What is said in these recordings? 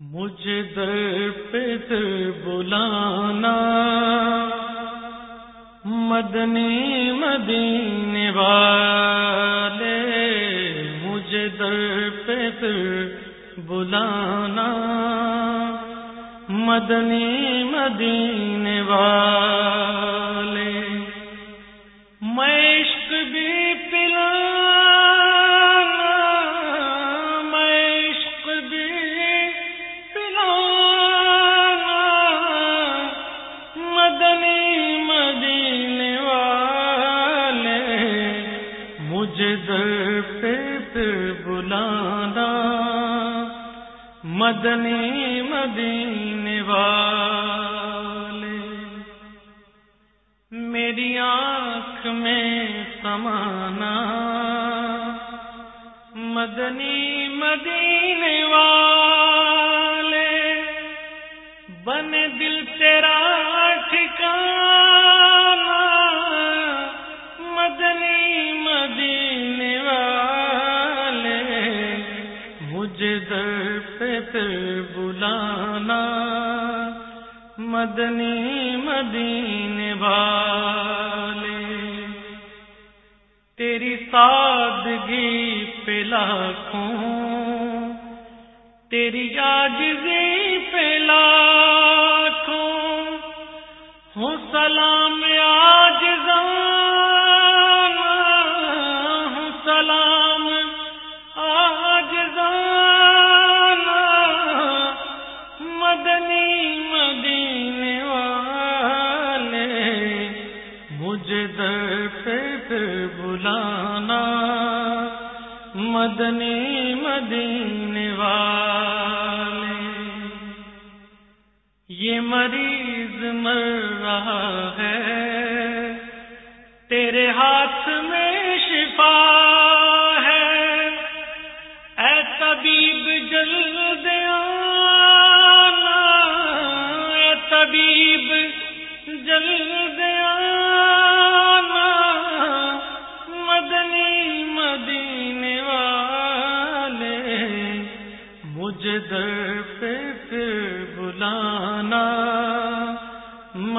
مجھے در پہ در بلانا۔ مدنی مدینے والے مجھے در پہ در بلانا۔ مدنی مدینے والے، میں بلانا، مدنی مدینے والے۔ میری آنکھ میں سمانا، مدنی مدینے والے۔ بن دل تیرا ٹھکانا مجھے در پہ بلانا، مدنی مدینے والے۔ تیری سادگی پہ لاکھوں، تیری آجزی پہ لاکھوں۔ ہوں سلام مدنی مدینے والے مجھے در پہ بلانا۔ مدنی مدینے والے۔ یہ مریض مر رہا ہے، تیرے ہاتھ میں شفا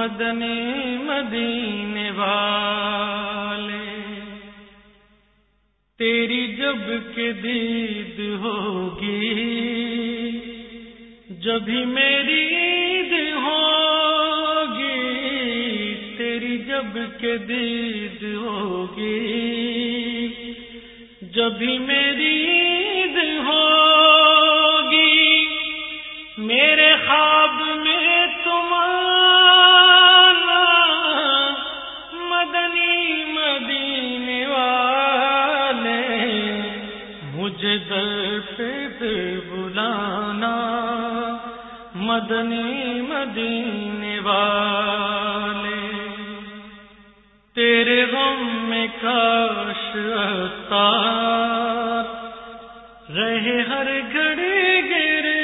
مدنی مدینے والے، تیری جب کے دید ہوگی جبھی میری عید ہوگی، تیری جب کے دید ہوگی جبھی میری عید ہوگی مدنی مدینے والے، تیرے غم میں کاش اتار، رہے ہر گھڑی گرفتار،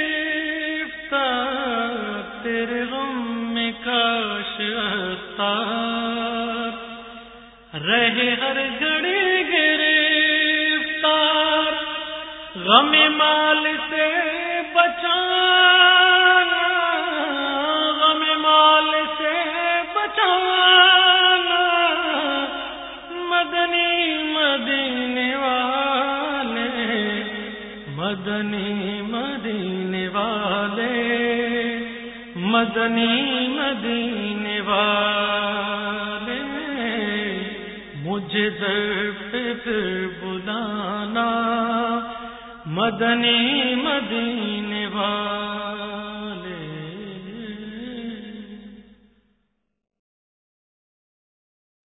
تیرے غم میں کاش اتار، رہے ہر گھڑی گرفتار، غم مال سے بچانا مدنی مدینے والے مدنی مدینے والے مجھے در پہ پھر بلانا مدنی مدینے والے۔